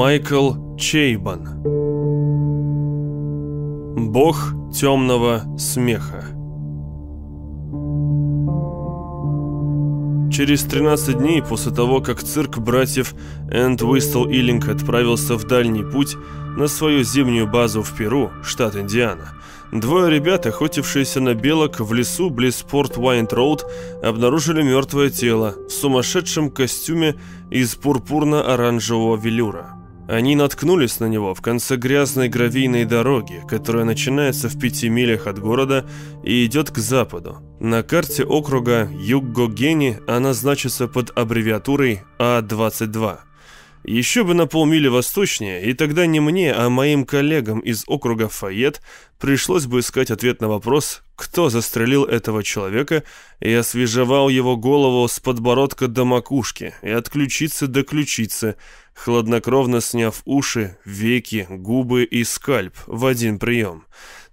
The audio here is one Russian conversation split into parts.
Майкл Чейбан Бог темного смеха Через 13 дней после того, как цирк братьев Энд Уистл Иллинг отправился в дальний путь на свою зимнюю базу в Перу, штат Индиана, двое ребят, охотившиеся на белок в лесу близ Порт Уайнт Роуд, обнаружили мертвое тело в сумасшедшем костюме из пурпурно-оранжевого велюра. Они наткнулись на него в конце грязной гравийной дороги, которая начинается в пяти милях от города и идет к западу. На карте округа Юггогени она значится под аббревиатурой А-22. Еще бы на полмили восточнее, и тогда не мне, а моим коллегам из округа Файет пришлось бы искать ответ на вопрос, кто застрелил этого человека и освежевал его голову с подбородка до макушки и от ключицы до ключицы, хладнокровно сняв уши, веки, губы и скальп в один прием.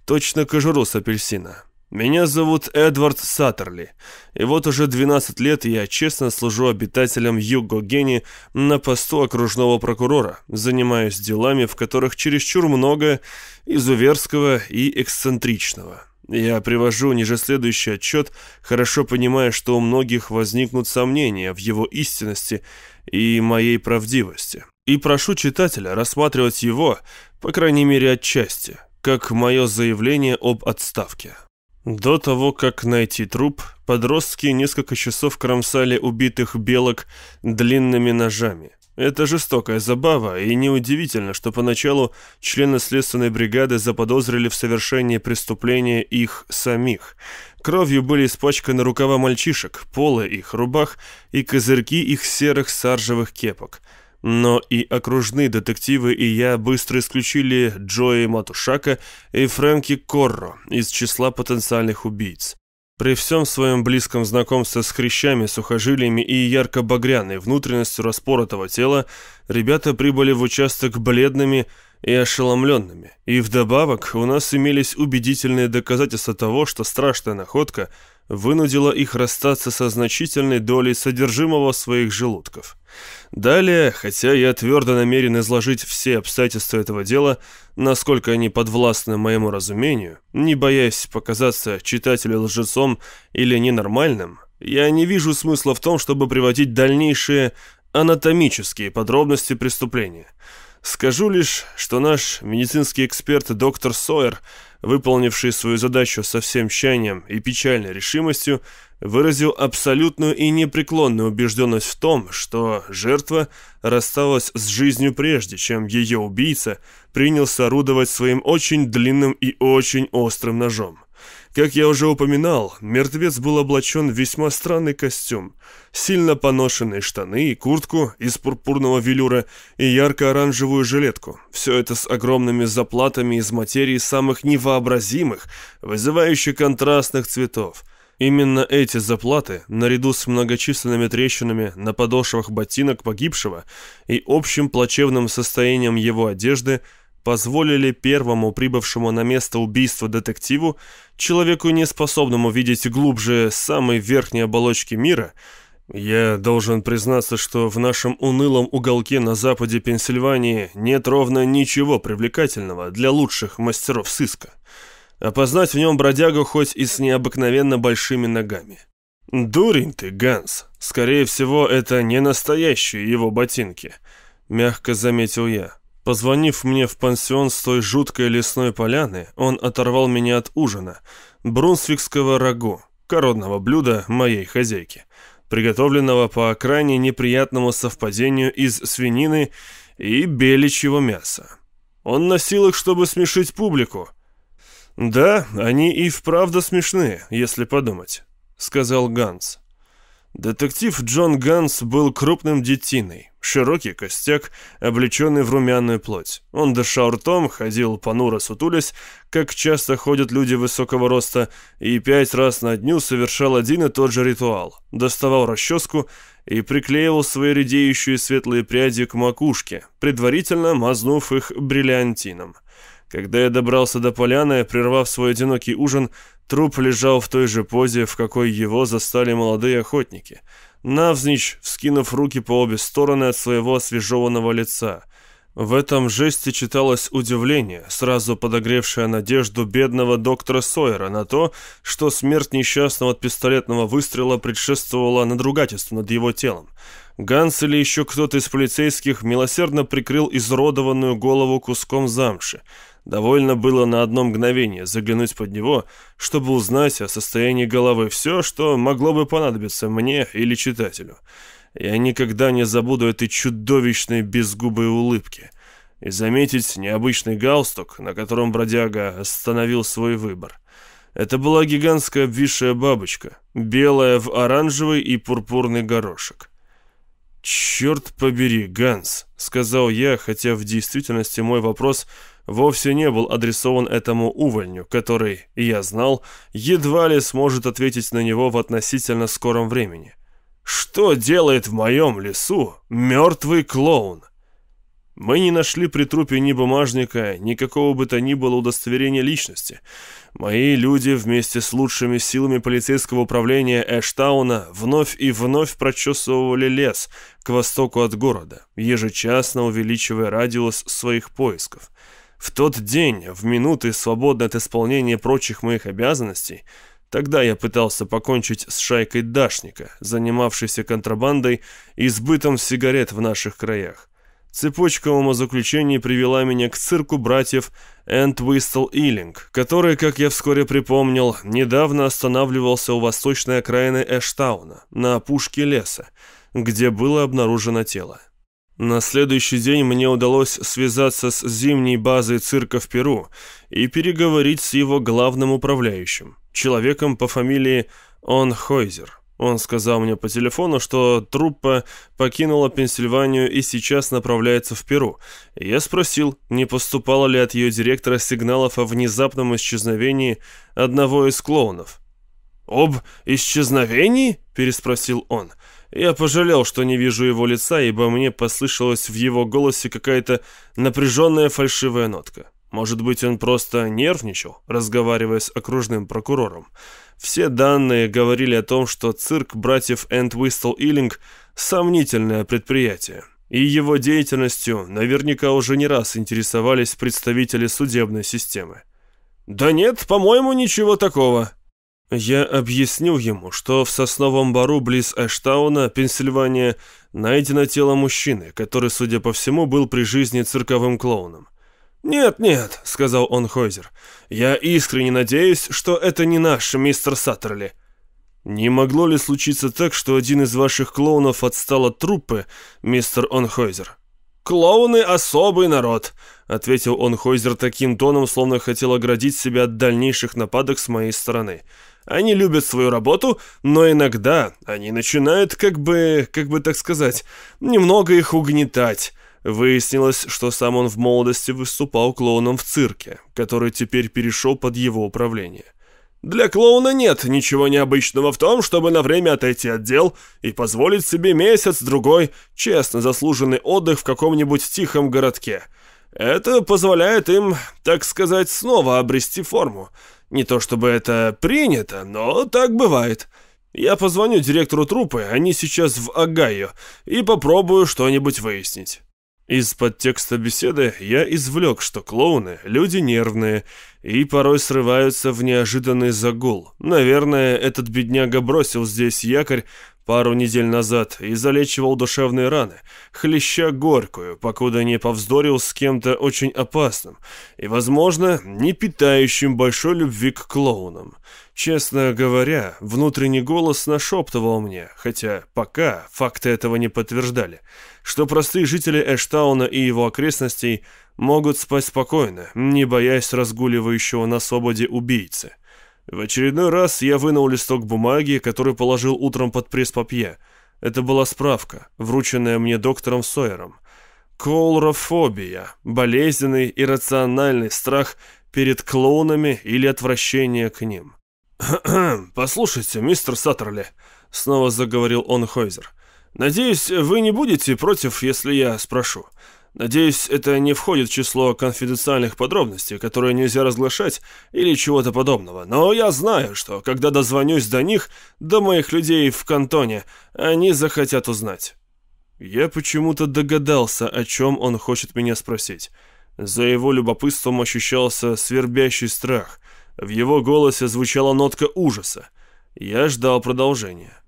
Точно кожуру с апельсина. Меня зовут Эдвард Саттерли, и вот уже 12 лет я честно служу обитателям Юго-Гени на посту окружного прокурора, занимаюсь делами, в которых чересчур много изуверского и эксцентричного. Я привожу ниже следующий отчет, хорошо понимая, что у многих возникнут сомнения в его истинности и моей правдивости. И прошу читателя рассматривать его, по крайней мере отчасти, как мое заявление об отставке. До того, как найти труп, подростки несколько часов кромсали убитых белок длинными ножами. Это жестокая забава, и неудивительно, что поначалу члены следственной бригады заподозрили в совершении преступления их самих. Кровью были испачканы рукава мальчишек, полы их рубах и козырьки их серых саржевых кепок – но и окружные детективы и я быстро исключили Джои Матушака и Фрэнки Корро из числа потенциальных убийц. При всем своем близком знакомстве с хрящами, сухожилиями и ярко-багряной внутренностью распоротого тела, ребята прибыли в участок бледными и ошеломленными. И вдобавок у нас имелись убедительные доказательства того, что страшная находка вынудила их расстаться со значительной долей содержимого своих желудков. Далее, хотя я твердо намерен изложить все обстоятельства этого дела, насколько они подвластны моему разумению, не боясь показаться читателю лжецом или ненормальным, я не вижу смысла в том, чтобы приводить дальнейшие анатомические подробности преступления. Скажу лишь, что наш медицинский эксперт доктор Сойер, выполнивший свою задачу со всем тщанием и печальной решимостью, выразил абсолютную и непреклонную убежденность в том, что жертва рассталась с жизнью прежде, чем ее убийца принялся орудовать своим очень длинным и очень острым ножом. Как я уже упоминал, мертвец был облачен в весьма странный костюм, сильно поношенные штаны и куртку из пурпурного велюра и ярко-оранжевую жилетку. Все это с огромными заплатами из материи самых невообразимых, вызывающих контрастных цветов – Именно эти заплаты, наряду с многочисленными трещинами на подошвах ботинок погибшего и общим плачевным состоянием его одежды, позволили первому прибывшему на место убийства детективу, человеку неспособному видеть глубже самой верхней оболочки мира, я должен признаться, что в нашем унылом уголке на западе Пенсильвании нет ровно ничего привлекательного для лучших мастеров сыска опознать в нем бродягу хоть и с необыкновенно большими ногами. «Дурень ты, Ганс. Скорее всего, это не настоящие его ботинки», — мягко заметил я. Позвонив мне в пансион с той жуткой лесной поляны, он оторвал меня от ужина, брунсвикского рагу, коронного блюда моей хозяйки, приготовленного по крайне неприятному совпадению из свинины и беличьего мяса. Он носил их, чтобы смешить публику, «Да, они и вправду смешные, если подумать», — сказал Ганс. Детектив Джон Ганс был крупным детиной, широкий костяк, облеченный в румяную плоть. Он дышал ртом, ходил понуро сутулясь, как часто ходят люди высокого роста, и пять раз на дню совершал один и тот же ритуал. Доставал расческу и приклеивал свои редеющие светлые пряди к макушке, предварительно мазнув их бриллиантином. Когда я добрался до поляны, прервав свой одинокий ужин, труп лежал в той же позе, в какой его застали молодые охотники. Навзничь, вскинув руки по обе стороны от своего освежеванного лица. В этом жесте читалось удивление, сразу подогревшее надежду бедного доктора Сойера на то, что смерть несчастного от пистолетного выстрела предшествовала надругательству над его телом. Ганс или еще кто-то из полицейских милосердно прикрыл изуродованную голову куском замши. Довольно было на одно мгновение заглянуть под него, чтобы узнать о состоянии головы все, что могло бы понадобиться мне или читателю. Я никогда не забуду этой чудовищной безгубой улыбки. И заметить необычный галстук, на котором бродяга остановил свой выбор. Это была гигантская обвисшая бабочка, белая в оранжевый и пурпурный горошек. «Черт побери, Ганс», — сказал я, хотя в действительности мой вопрос вовсе не был адресован этому увольню, который, я знал, едва ли сможет ответить на него в относительно скором времени. Что делает в моем лесу мертвый клоун? Мы не нашли при трупе ни бумажника, ни какого бы то ни было удостоверения личности. Мои люди вместе с лучшими силами полицейского управления Эштауна вновь и вновь прочесывали лес к востоку от города, ежечасно увеличивая радиус своих поисков. В тот день, в минуты, свободные от исполнения прочих моих обязанностей, Тогда я пытался покончить с шайкой Дашника, занимавшейся контрабандой и сбытом сигарет в наших краях. Цепочка умозаключений привела меня к цирку братьев Энтвистл Илинг, который, как я вскоре припомнил, недавно останавливался у восточной окраины Эштауна, на опушке леса, где было обнаружено тело. На следующий день мне удалось связаться с зимней базой цирка в Перу и переговорить с его главным управляющим, человеком по фамилии Он Хойзер. Он сказал мне по телефону, что труппа покинула Пенсильванию и сейчас направляется в Перу. Я спросил, не поступало ли от ее директора сигналов о внезапном исчезновении одного из клоунов. «Об исчезновении?» – переспросил он. Я пожалел, что не вижу его лица, ибо мне послышалась в его голосе какая-то напряженная фальшивая нотка. Может быть, он просто нервничал, разговаривая с окружным прокурором. Все данные говорили о том, что цирк братьев Энтвистл Иллинг – сомнительное предприятие. И его деятельностью наверняка уже не раз интересовались представители судебной системы. «Да нет, по-моему, ничего такого», я объяснил ему, что в сосновом бару близ Эштауна, Пенсильвания, найдено тело мужчины, который, судя по всему, был при жизни цирковым клоуном. «Нет, нет», — сказал он Хойзер, — «я искренне надеюсь, что это не наш мистер Саттерли». «Не могло ли случиться так, что один из ваших клоунов отстал от труппы, мистер Онхойзер?» «Клоуны — особый народ», — ответил Онхойзер таким тоном, словно хотел оградить себя от дальнейших нападок с моей стороны. Они любят свою работу, но иногда они начинают, как бы, как бы так сказать, немного их угнетать. Выяснилось, что сам он в молодости выступал клоуном в цирке, который теперь перешел под его управление. Для клоуна нет ничего необычного в том, чтобы на время отойти от дел и позволить себе месяц-другой честно заслуженный отдых в каком-нибудь тихом городке. Это позволяет им, так сказать, снова обрести форму. Не то чтобы это принято, но так бывает. Я позвоню директору труппы, они сейчас в Огайо, и попробую что-нибудь выяснить». Из подтекста беседы я извлек, что клоуны – люди нервные и порой срываются в неожиданный загул. Наверное, этот бедняга бросил здесь якорь пару недель назад и залечивал душевные раны, хлеща горькую, покуда не повздорил с кем-то очень опасным и, возможно, не питающим большой любви к клоунам. Честно говоря, внутренний голос нашептывал мне, хотя пока факты этого не подтверждали, что простые жители Эштауна и его окрестностей могут спать спокойно, не боясь разгуливающего на свободе убийцы. В очередной раз я вынул листок бумаги, который положил утром под пресс-папье. Это была справка, врученная мне доктором Сойером. Коулрофобия – болезненный иррациональный страх перед клоунами или отвращение к ним. «Послушайте, мистер Саттерли», — снова заговорил он Хойзер. «Надеюсь, вы не будете против, если я спрошу. Надеюсь, это не входит в число конфиденциальных подробностей, которые нельзя разглашать или чего-то подобного. Но я знаю, что когда дозвонюсь до них, до моих людей в кантоне, они захотят узнать». Я почему-то догадался, о чем он хочет меня спросить. За его любопытством ощущался свербящий страх. В его голосе звучала нотка ужаса. Я ждал продолжения.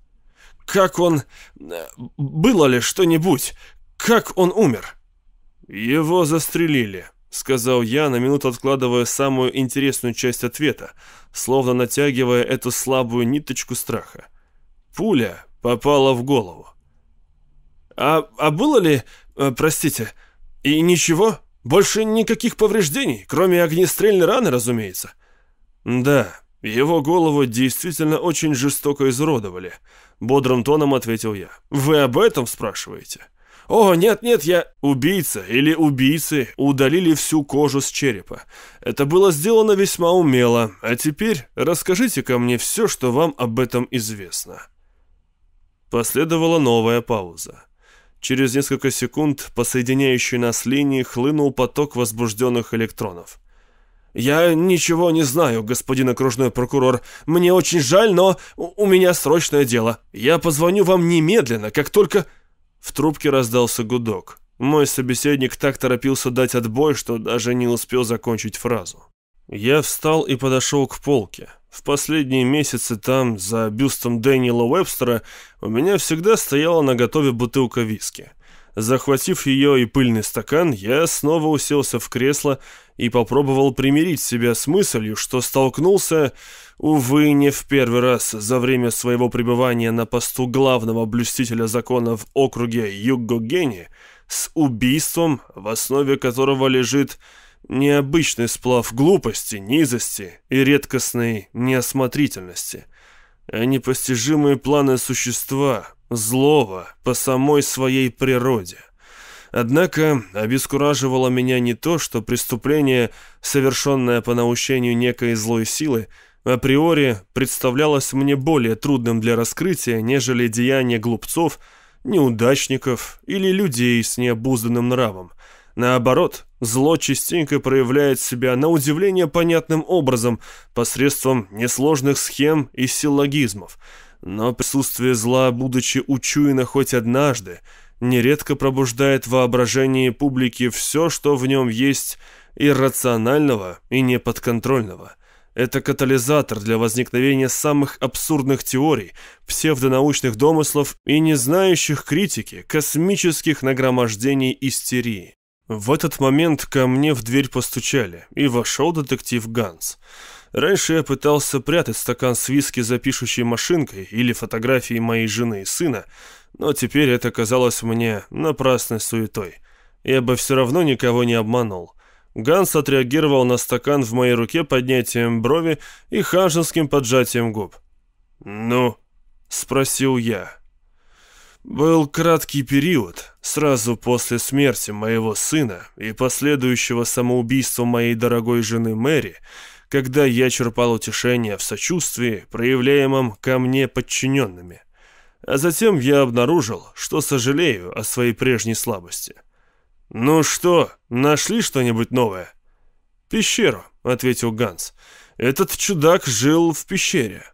«Как он... Было ли что-нибудь? Как он умер?» «Его застрелили», — сказал я, на минуту откладывая самую интересную часть ответа, словно натягивая эту слабую ниточку страха. Пуля попала в голову. «А, а было ли... Э, простите, и ничего? Больше никаких повреждений, кроме огнестрельной раны, разумеется?» «Да, его голову действительно очень жестоко изуродовали», — бодрым тоном ответил я. «Вы об этом спрашиваете?» «О, нет-нет, я...» Убийца или убийцы удалили всю кожу с черепа. Это было сделано весьма умело. А теперь расскажите ко мне все, что вам об этом известно. Последовала новая пауза. Через несколько секунд по соединяющей нас линии хлынул поток возбужденных электронов. «Я ничего не знаю, господин окружной прокурор. Мне очень жаль, но у меня срочное дело. Я позвоню вам немедленно, как только...» В трубке раздался гудок. Мой собеседник так торопился дать отбой, что даже не успел закончить фразу. Я встал и подошел к полке. В последние месяцы там, за бюстом Дэниела Уэбстера, у меня всегда стояла на готове бутылка виски. Захватив ее и пыльный стакан, я снова уселся в кресло и попробовал примирить себя с мыслью, что столкнулся, увы, не в первый раз за время своего пребывания на посту главного блюстителя закона в округе Юггогени с убийством, в основе которого лежит необычный сплав глупости, низости и редкостной неосмотрительности, а непостижимые планы существа, злого по самой своей природе. Однако обескураживало меня не то, что преступление, совершенное по наущению некой злой силы, априори представлялось мне более трудным для раскрытия, нежели деяния глупцов, неудачников или людей с необузданным нравом. Наоборот, зло частенько проявляет себя на удивление понятным образом посредством несложных схем и силлогизмов – но присутствие зла, будучи учуяно хоть однажды, нередко пробуждает в воображении публики все, что в нем есть иррационального и неподконтрольного. Это катализатор для возникновения самых абсурдных теорий, псевдонаучных домыслов и не знающих критики, космических нагромождений истерии. В этот момент ко мне в дверь постучали, и вошел детектив Ганс. Раньше я пытался прятать стакан с виски за пишущей машинкой или фотографией моей жены и сына, но теперь это казалось мне напрасной суетой. Я бы все равно никого не обманул. Ганс отреагировал на стакан в моей руке поднятием брови и ханжеским поджатием губ. «Ну?» — спросил я. Был краткий период, сразу после смерти моего сына и последующего самоубийства моей дорогой жены Мэри, когда я черпал утешение в сочувствии, проявляемом ко мне подчиненными. А затем я обнаружил, что сожалею о своей прежней слабости. «Ну что, нашли что-нибудь новое?» «Пещеру», — ответил Ганс. «Этот чудак жил в пещере».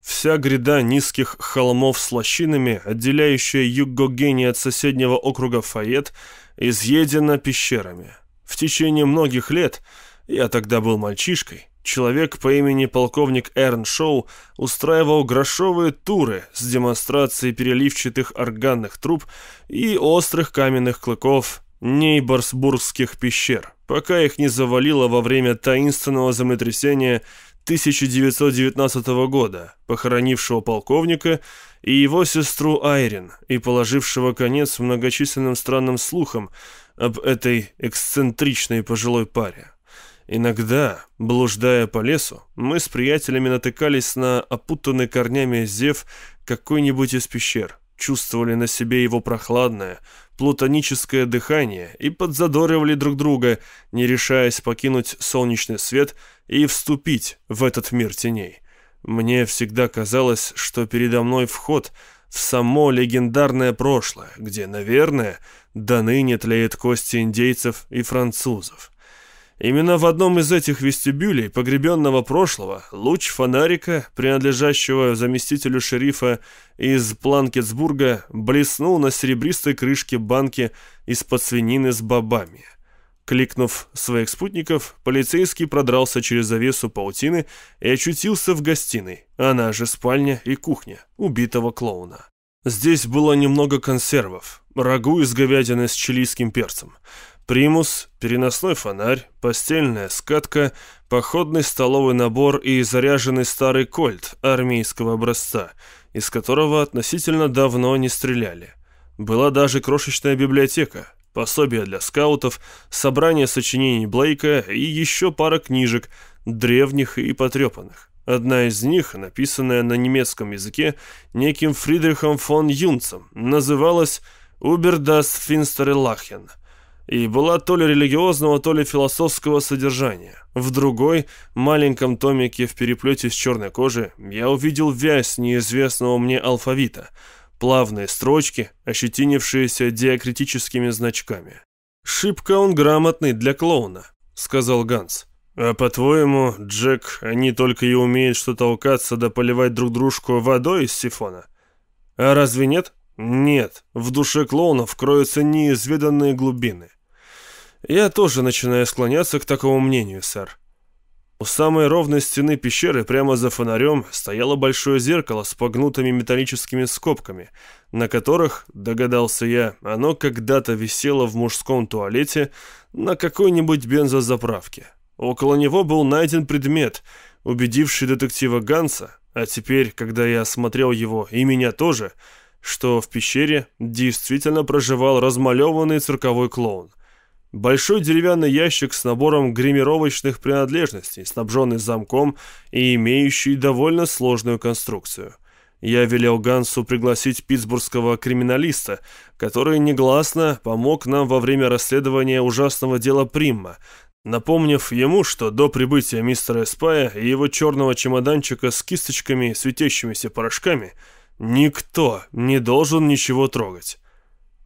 Вся гряда низких холмов с лощинами, отделяющая Юггогени от соседнего округа Файет, изъедена пещерами. В течение многих лет я тогда был мальчишкой. Человек по имени полковник Эрн Шоу устраивал грошовые туры с демонстрацией переливчатых органных труб и острых каменных клыков Нейборсбургских пещер, пока их не завалило во время таинственного землетрясения 1919 года, похоронившего полковника и его сестру Айрин и положившего конец многочисленным странным слухам об этой эксцентричной пожилой паре. Иногда, блуждая по лесу, мы с приятелями натыкались на опутанный корнями зев какой-нибудь из пещер, чувствовали на себе его прохладное, плутоническое дыхание и подзадоривали друг друга, не решаясь покинуть солнечный свет и вступить в этот мир теней. Мне всегда казалось, что передо мной вход в само легендарное прошлое, где, наверное, до ныне тлеют кости индейцев и французов. Именно в одном из этих вестибюлей погребенного прошлого луч фонарика, принадлежащего заместителю шерифа из Планкетсбурга, блеснул на серебристой крышке банки из-под свинины с бобами. Кликнув своих спутников, полицейский продрался через завесу паутины и очутился в гостиной, она же спальня и кухня убитого клоуна. Здесь было немного консервов, рагу из говядины с чилийским перцем, примус, переносной фонарь, постельная скатка, походный столовый набор и заряженный старый кольт армейского образца, из которого относительно давно не стреляли. Была даже крошечная библиотека, пособие для скаутов, собрание сочинений Блейка и еще пара книжек, древних и потрепанных. Одна из них, написанная на немецком языке неким Фридрихом фон Юнцем, называлась «Убер das finstere Lachen» и была то ли религиозного, то ли философского содержания. В другой, маленьком томике в переплете с черной кожи, я увидел вязь неизвестного мне алфавита – плавные строчки, ощетинившиеся диакритическими значками. «Шибко он грамотный для клоуна», — сказал Ганс. «А по-твоему, Джек, они только и умеют что толкаться да поливать друг дружку водой из сифона? А разве нет? Нет, в душе клоунов кроются неизведанные глубины. Я тоже начинаю склоняться к такому мнению, сэр. У самой ровной стены пещеры прямо за фонарем стояло большое зеркало с погнутыми металлическими скобками, на которых, догадался я, оно когда-то висело в мужском туалете на какой-нибудь бензозаправке. Около него был найден предмет, убедивший детектива Ганса, а теперь, когда я осмотрел его и меня тоже, что в пещере действительно проживал размалеванный цирковой клоун – Большой деревянный ящик с набором гримировочных принадлежностей, снабженный замком и имеющий довольно сложную конструкцию. Я велел Гансу пригласить питтсбургского криминалиста, который негласно помог нам во время расследования ужасного дела Примма, напомнив ему, что до прибытия мистера Эспая и его черного чемоданчика с кисточками светящимися порошками никто не должен ничего трогать.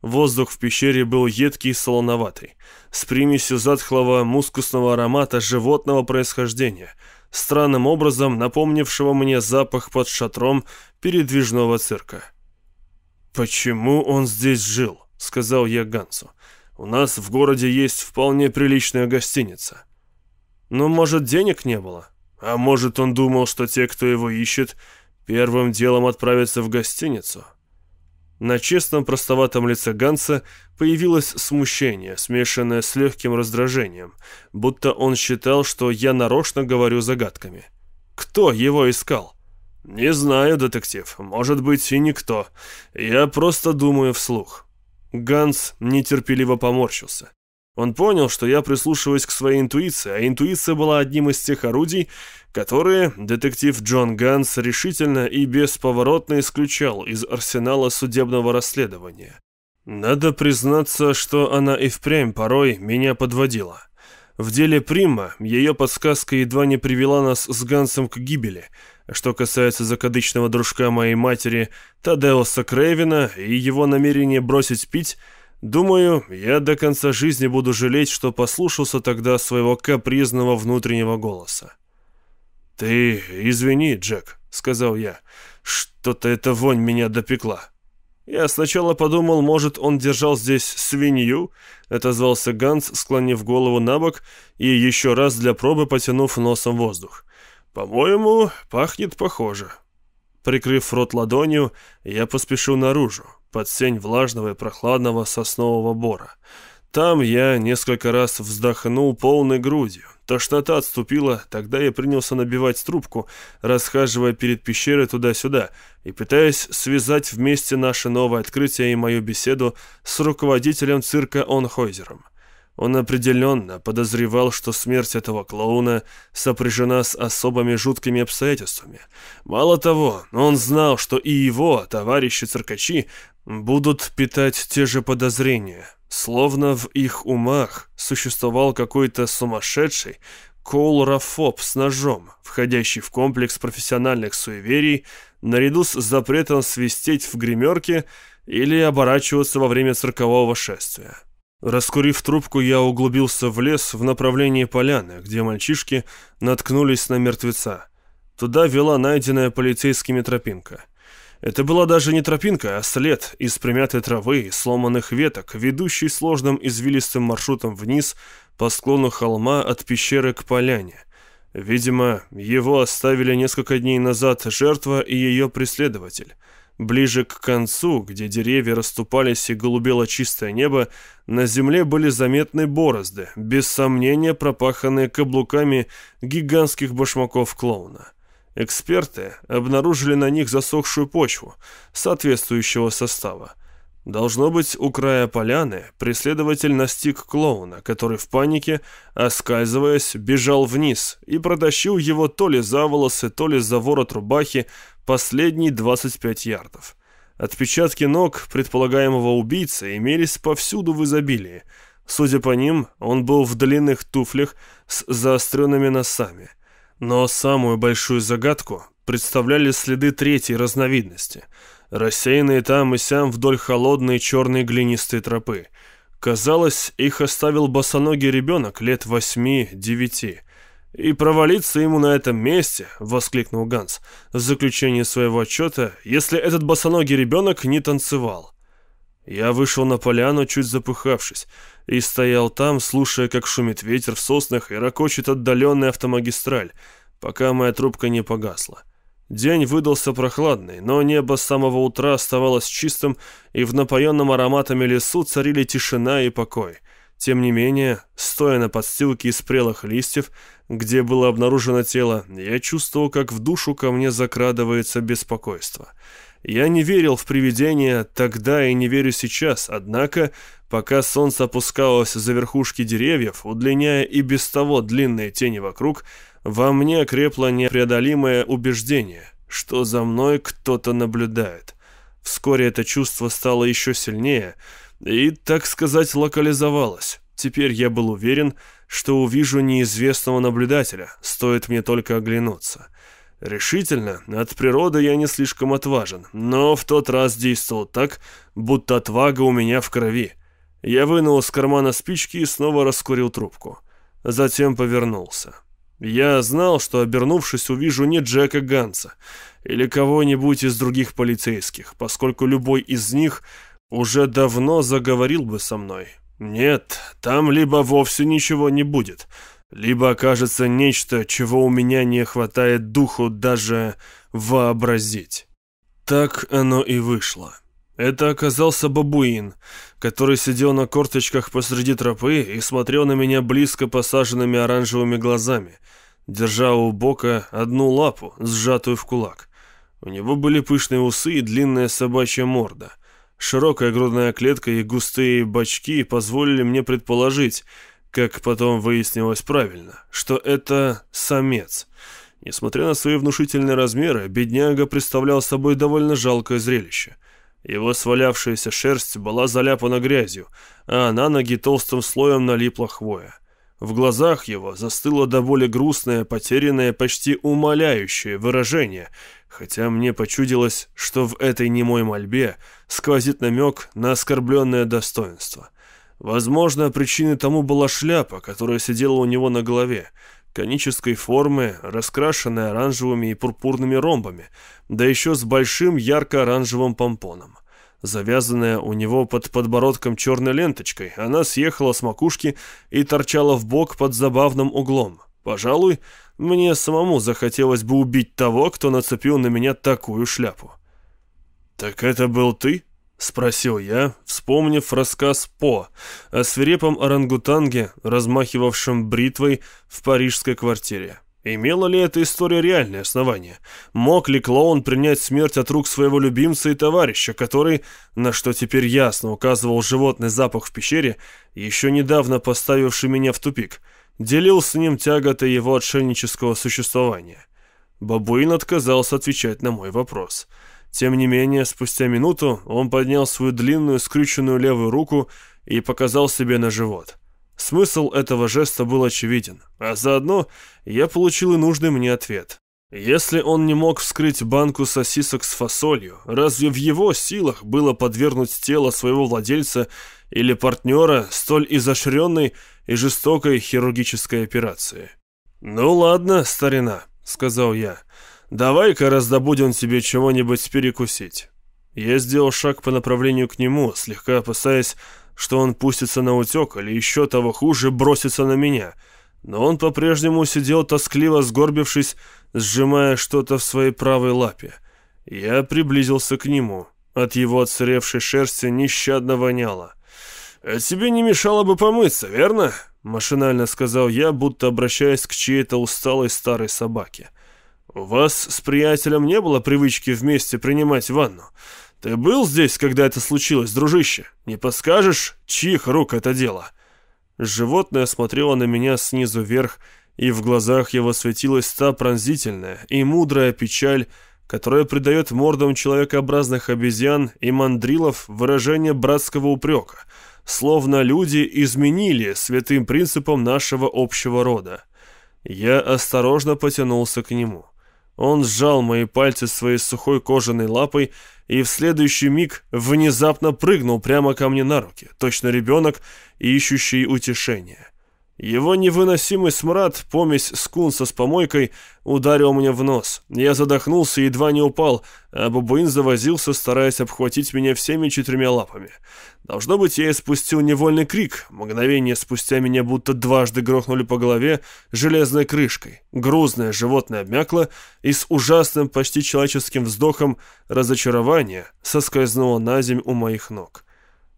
Воздух в пещере был едкий и солоноватый, с примесью затхлого мускусного аромата животного происхождения, странным образом напомнившего мне запах под шатром передвижного цирка. «Почему он здесь жил?» — сказал я Гансу. «У нас в городе есть вполне приличная гостиница». «Ну, может, денег не было? А может, он думал, что те, кто его ищет, первым делом отправятся в гостиницу?» На честном простоватом лице Ганса появилось смущение, смешанное с легким раздражением, будто он считал, что я нарочно говорю загадками. Кто его искал? Не знаю, детектив, может быть и никто. Я просто думаю вслух. Ганс нетерпеливо поморщился. Он понял, что я прислушиваюсь к своей интуиции, а интуиция была одним из тех орудий, которые детектив Джон Ганс решительно и бесповоротно исключал из арсенала судебного расследования. Надо признаться, что она и впрямь порой меня подводила. В деле Прима ее подсказка едва не привела нас с Гансом к гибели. Что касается закадычного дружка моей матери Тадеоса Крейвина и его намерения бросить пить – Думаю, я до конца жизни буду жалеть, что послушался тогда своего капризного внутреннего голоса. «Ты извини, Джек», — сказал я, — «что-то эта вонь меня допекла». Я сначала подумал, может, он держал здесь свинью, отозвался Ганс, склонив голову на бок и еще раз для пробы потянув носом воздух. «По-моему, пахнет похоже». Прикрыв рот ладонью, я поспешил наружу под сень влажного и прохладного соснового бора. Там я несколько раз вздохнул полной грудью. Тошнота отступила, тогда я принялся набивать трубку, расхаживая перед пещерой туда-сюда и пытаясь связать вместе наше новое открытие и мою беседу с руководителем цирка Онхойзером. Он определенно подозревал, что смерть этого клоуна сопряжена с особыми жуткими обстоятельствами. Мало того, он знал, что и его, товарищи-циркачи, будут питать те же подозрения, словно в их умах существовал какой-то сумасшедший колрофоб с ножом, входящий в комплекс профессиональных суеверий, наряду с запретом свистеть в гримерке или оборачиваться во время циркового шествия. Раскурив трубку, я углубился в лес в направлении поляны, где мальчишки наткнулись на мертвеца. Туда вела найденная полицейскими тропинка. Это была даже не тропинка, а след из примятой травы и сломанных веток, ведущий сложным извилистым маршрутом вниз по склону холма от пещеры к поляне. Видимо, его оставили несколько дней назад жертва и ее преследователь. Ближе к концу, где деревья расступались и голубело чистое небо, на земле были заметны борозды, без сомнения пропаханные каблуками гигантских башмаков клоуна. Эксперты обнаружили на них засохшую почву соответствующего состава. Должно быть, у края поляны преследователь настиг клоуна, который в панике, оскальзываясь, бежал вниз и протащил его то ли за волосы, то ли за ворот рубахи последние 25 ярдов. Отпечатки ног предполагаемого убийцы имелись повсюду в изобилии. Судя по ним, он был в длинных туфлях с заостренными носами. Но самую большую загадку представляли следы третьей разновидности, рассеянные там и сям вдоль холодной черной глинистой тропы. Казалось, их оставил босоногий ребенок лет восьми-девяти. «И провалиться ему на этом месте», — воскликнул Ганс в заключении своего отчета, «если этот босоногий ребенок не танцевал». Я вышел на поляну, чуть запыхавшись, и стоял там, слушая, как шумит ветер в соснах и ракочет отдаленная автомагистраль, пока моя трубка не погасла. День выдался прохладный, но небо с самого утра оставалось чистым, и в напоенном ароматами лесу царили тишина и покой. Тем не менее, стоя на подстилке из прелых листьев, где было обнаружено тело, я чувствовал, как в душу ко мне закрадывается беспокойство. Я не верил в привидения тогда и не верю сейчас, однако, пока солнце опускалось за верхушки деревьев, удлиняя и без того длинные тени вокруг, во мне крепло непреодолимое убеждение, что за мной кто-то наблюдает. Вскоре это чувство стало еще сильнее и, так сказать, локализовалось. Теперь я был уверен, что увижу неизвестного наблюдателя, стоит мне только оглянуться. Решительно, от природы я не слишком отважен, но в тот раз действовал так, будто отвага у меня в крови. Я вынул из кармана спички и снова раскурил трубку. Затем повернулся. Я знал, что, обернувшись, увижу не Джека Ганса или кого-нибудь из других полицейских, поскольку любой из них уже давно заговорил бы со мной. Нет, там либо вовсе ничего не будет — либо окажется нечто, чего у меня не хватает духу даже вообразить. Так оно и вышло. Это оказался бабуин, который сидел на корточках посреди тропы и смотрел на меня близко посаженными оранжевыми глазами, держа у бока одну лапу, сжатую в кулак. У него были пышные усы и длинная собачья морда. Широкая грудная клетка и густые бочки позволили мне предположить, как потом выяснилось правильно, что это самец. Несмотря на свои внушительные размеры, бедняга представлял собой довольно жалкое зрелище. Его свалявшаяся шерсть была заляпана грязью, а на ноги толстым слоем налипла хвоя. В глазах его застыло до боли грустное, потерянное, почти умоляющее выражение, хотя мне почудилось, что в этой немой мольбе сквозит намек на оскорбленное достоинство. Возможно, причиной тому была шляпа, которая сидела у него на голове, конической формы, раскрашенная оранжевыми и пурпурными ромбами, да еще с большим ярко-оранжевым помпоном. Завязанная у него под подбородком черной ленточкой, она съехала с макушки и торчала в бок под забавным углом. Пожалуй, мне самому захотелось бы убить того, кто нацепил на меня такую шляпу. «Так это был ты?» — спросил я, вспомнив рассказ По о свирепом орангутанге, размахивавшем бритвой в парижской квартире. Имела ли эта история реальное основание? Мог ли клоун принять смерть от рук своего любимца и товарища, который, на что теперь ясно указывал животный запах в пещере, еще недавно поставивший меня в тупик, делил с ним тяготы его отшельнического существования? Бабуин отказался отвечать на мой вопрос — тем не менее, спустя минуту он поднял свою длинную скрюченную левую руку и показал себе на живот. Смысл этого жеста был очевиден, а заодно я получил и нужный мне ответ. Если он не мог вскрыть банку сосисок с фасолью, разве в его силах было подвергнуть тело своего владельца или партнера столь изощренной и жестокой хирургической операции? «Ну ладно, старина», — сказал я, — «давай-ка раздобудем тебе чего-нибудь перекусить». Я сделал шаг по направлению к нему, слегка опасаясь, что он пустится на утек или еще того хуже бросится на меня. Но он по-прежнему сидел тоскливо сгорбившись, сжимая что-то в своей правой лапе. Я приблизился к нему. От его отсыревшей шерсти нещадно воняло. «А тебе не мешало бы помыться, верно?» Машинально сказал я, будто обращаясь к чьей-то усталой старой собаке. «У вас с приятелем не было привычки вместе принимать ванну?» «Ты был здесь, когда это случилось, дружище? Не подскажешь, чьих рук это дело?» Животное смотрело на меня снизу вверх, и в глазах его светилась та пронзительная и мудрая печаль, которая придает мордам человекообразных обезьян и мандрилов выражение братского упрека, словно люди изменили святым принципам нашего общего рода. Я осторожно потянулся к нему. Он сжал мои пальцы своей сухой кожаной лапой и в следующий миг внезапно прыгнул прямо ко мне на руки, точно ребенок, ищущий утешения. Его невыносимый смрад, помесь скунса с помойкой, ударил мне в нос. Я задохнулся и едва не упал, а бабуин завозился, стараясь обхватить меня всеми четырьмя лапами. Должно быть, я испустил невольный крик. Мгновение спустя меня будто дважды грохнули по голове железной крышкой. Грузное животное обмякло и с ужасным, почти человеческим вздохом разочарования соскользнуло на земь у моих ног.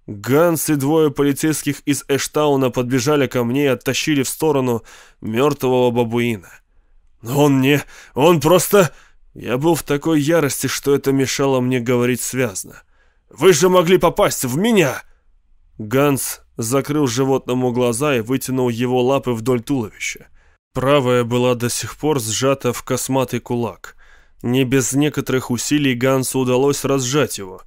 Ганс и двое полицейских из Эштауна подбежали ко мне и оттащили в сторону мертвого бабуина. «Он не... он просто...» Я был в такой ярости, что это мешало мне говорить связно. «Вы же могли попасть в меня!» Ганс закрыл животному глаза и вытянул его лапы вдоль туловища. Правая была до сих пор сжата в косматый кулак. Не без некоторых усилий Гансу удалось разжать его.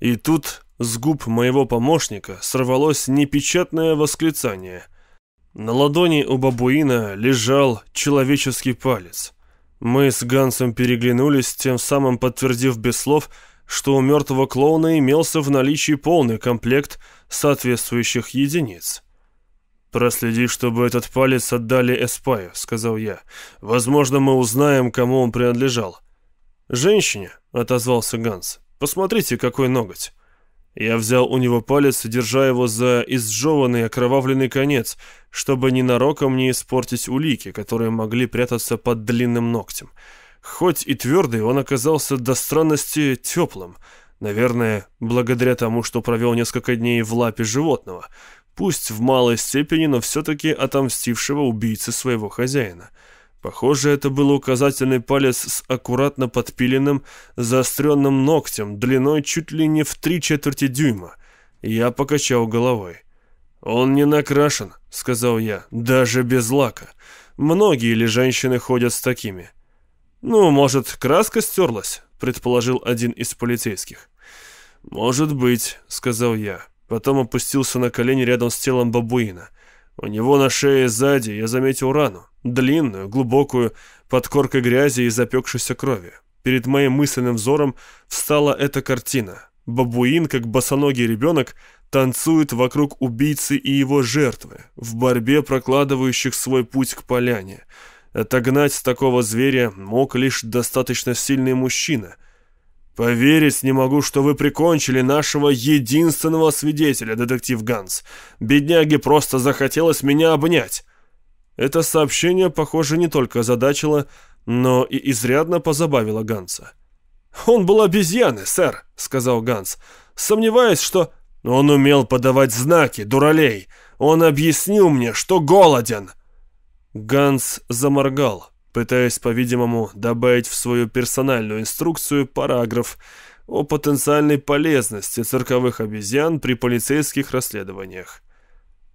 И тут с губ моего помощника сорвалось непечатное восклицание. На ладони у бабуина лежал человеческий палец. Мы с Гансом переглянулись, тем самым подтвердив без слов, что у мертвого клоуна имелся в наличии полный комплект соответствующих единиц. «Проследи, чтобы этот палец отдали Эспаю», — сказал я. «Возможно, мы узнаем, кому он принадлежал». «Женщине», — отозвался Ганс. «Посмотрите, какой ноготь». Я взял у него палец, держа его за изжеванный окровавленный конец, чтобы ненароком не испортить улики, которые могли прятаться под длинным ногтем. Хоть и твердый, он оказался до странности теплым. Наверное, благодаря тому, что провел несколько дней в лапе животного. Пусть в малой степени, но все-таки отомстившего убийцы своего хозяина. Похоже, это был указательный палец с аккуратно подпиленным, заостренным ногтем, длиной чуть ли не в три четверти дюйма. Я покачал головой. «Он не накрашен», — сказал я, — «даже без лака. Многие ли женщины ходят с такими?» «Ну, может, краска стерлась?» — предположил один из полицейских. «Может быть», — сказал я. Потом опустился на колени рядом с телом бабуина. У него на шее сзади я заметил рану. Длинную, глубокую, под коркой грязи и запекшейся крови. Перед моим мысленным взором встала эта картина. Бабуин, как босоногий ребенок, танцует вокруг убийцы и его жертвы, в борьбе прокладывающих свой путь к поляне. Отогнать такого зверя мог лишь достаточно сильный мужчина. «Поверить не могу, что вы прикончили нашего единственного свидетеля, детектив Ганс. Бедняге просто захотелось меня обнять». Это сообщение, похоже, не только озадачило, но и изрядно позабавило Ганса. «Он был обезьяны, сэр», — сказал Ганс. «Сомневаюсь, что...» «Он умел подавать знаки, дуралей. Он объяснил мне, что голоден». Ганс заморгал, пытаясь, по-видимому, добавить в свою персональную инструкцию параграф о потенциальной полезности цирковых обезьян при полицейских расследованиях.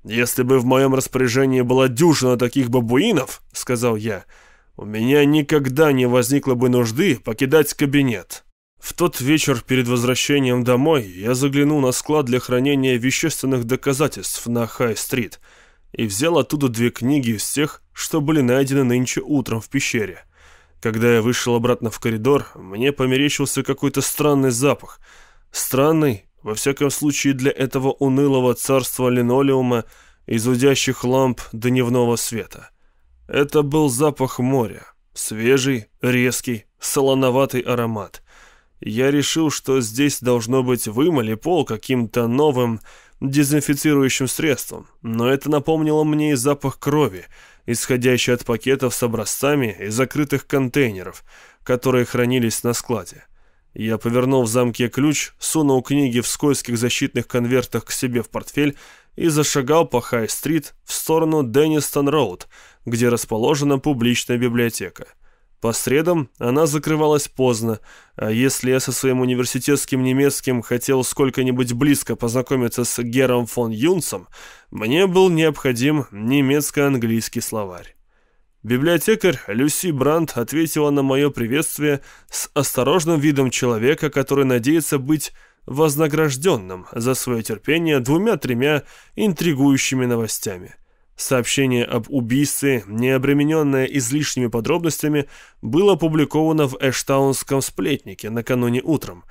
«Если бы в моем распоряжении была дюжина таких бабуинов, — сказал я, — у меня никогда не возникло бы нужды покидать кабинет». В тот вечер перед возвращением домой я заглянул на склад для хранения вещественных доказательств на Хай-стрит и взял оттуда две книги из тех, что были найдены нынче утром в пещере. Когда я вышел обратно в коридор, мне померещился какой-то странный запах. Странный, во всяком случае, для этого унылого царства линолеума и зудящих ламп дневного света. Это был запах моря. Свежий, резкий, солоноватый аромат. Я решил, что здесь должно быть вымыли пол каким-то новым дезинфицирующим средством, но это напомнило мне и запах крови, исходящий от пакетов с образцами и закрытых контейнеров, которые хранились на складе. Я повернул в замке ключ, сунул книги в скользких защитных конвертах к себе в портфель и зашагал по Хай-стрит в сторону Деннистон-роуд, где расположена публичная библиотека. По средам она закрывалась поздно, а если я со своим университетским немецким хотел сколько-нибудь близко познакомиться с Гером фон Юнсом, мне был необходим немецко-английский словарь. Библиотекарь Люси Брандт ответила на мое приветствие с осторожным видом человека, который надеется быть вознагражденным за свое терпение двумя-тремя интригующими новостями. Сообщение об убийстве, не обремененное излишними подробностями, было опубликовано в Эштаунском сплетнике накануне утром.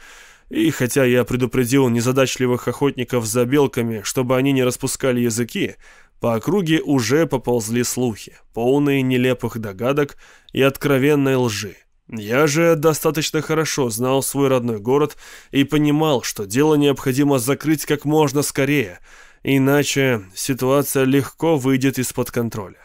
И хотя я предупредил незадачливых охотников за белками, чтобы они не распускали языки, по округе уже поползли слухи, полные нелепых догадок и откровенной лжи. Я же достаточно хорошо знал свой родной город и понимал, что дело необходимо закрыть как можно скорее – Иначе ситуация легко выйдет из-под контроля.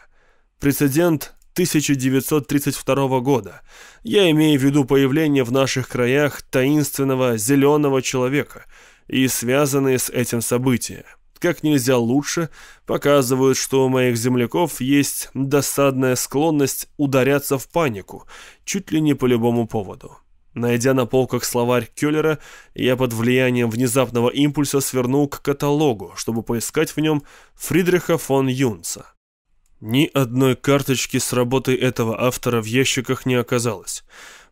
Прецедент 1932 года. Я имею в виду появление в наших краях таинственного зеленого человека и связанные с этим события. Как нельзя лучше показывают, что у моих земляков есть досадная склонность ударяться в панику, чуть ли не по любому поводу. Найдя на полках словарь Кёллера, я под влиянием внезапного импульса свернул к каталогу, чтобы поискать в нем Фридриха фон Юнца. Ни одной карточки с работой этого автора в ящиках не оказалось.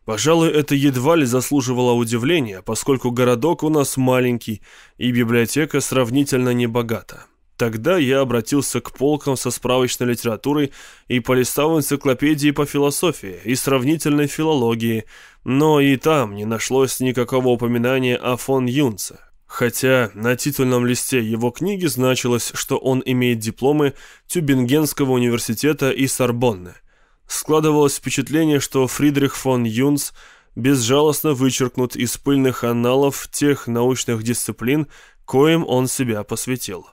Пожалуй, это едва ли заслуживало удивления, поскольку городок у нас маленький и библиотека сравнительно небогата. Тогда я обратился к полкам со справочной литературой и полистал энциклопедии по философии и сравнительной филологии, но и там не нашлось никакого упоминания о фон Юнце. Хотя на титульном листе его книги значилось, что он имеет дипломы Тюбингенского университета и Сорбонны. Складывалось впечатление, что Фридрих фон Юнц безжалостно вычеркнут из пыльных анналов тех научных дисциплин, коим он себя посвятил.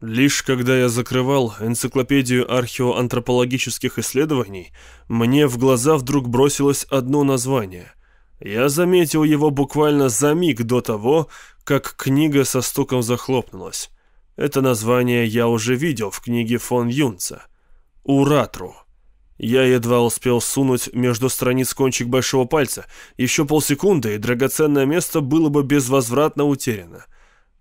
Лишь когда я закрывал энциклопедию археоантропологических исследований, мне в глаза вдруг бросилось одно название. Я заметил его буквально за миг до того, как книга со стуком захлопнулась. Это название я уже видел в книге фон Юнца. «Уратру». Я едва успел сунуть между страниц кончик большого пальца. Еще полсекунды, и драгоценное место было бы безвозвратно утеряно.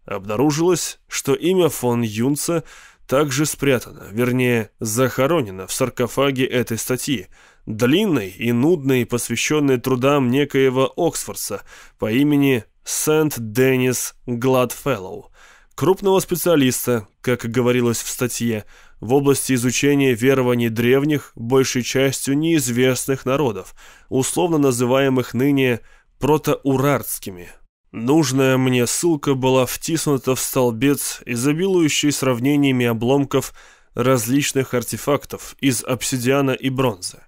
Обнаружилось, что имя фон Юнца также спрятано, вернее, захоронено в саркофаге этой статьи, длинной и нудной, посвященной трудам некоего Оксфордса по имени Сент-Деннис Гладфеллоу, крупного специалиста, как говорилось в статье, в области изучения верований древних, большей частью неизвестных народов, условно называемых ныне протоурартскими, Нужная мне ссылка была втиснута в столбец, изобилующий сравнениями обломков различных артефактов из обсидиана и бронзы.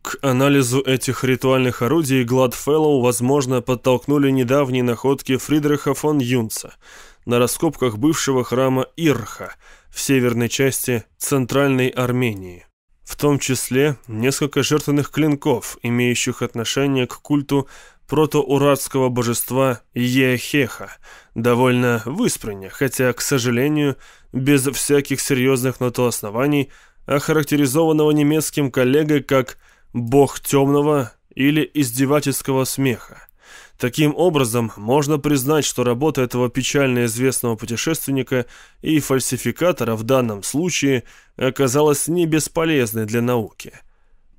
К анализу этих ритуальных орудий Гладфеллоу, возможно, подтолкнули недавние находки Фридриха фон Юнца на раскопках бывшего храма Ирха в северной части Центральной Армении. В том числе несколько жертвенных клинков, имеющих отношение к культу протоуратского божества Ехеха, довольно выспренне, хотя, к сожалению, без всяких серьезных на то оснований, охарактеризованного немецким коллегой как «бог темного» или «издевательского смеха». Таким образом, можно признать, что работа этого печально известного путешественника и фальсификатора в данном случае оказалась не бесполезной для науки –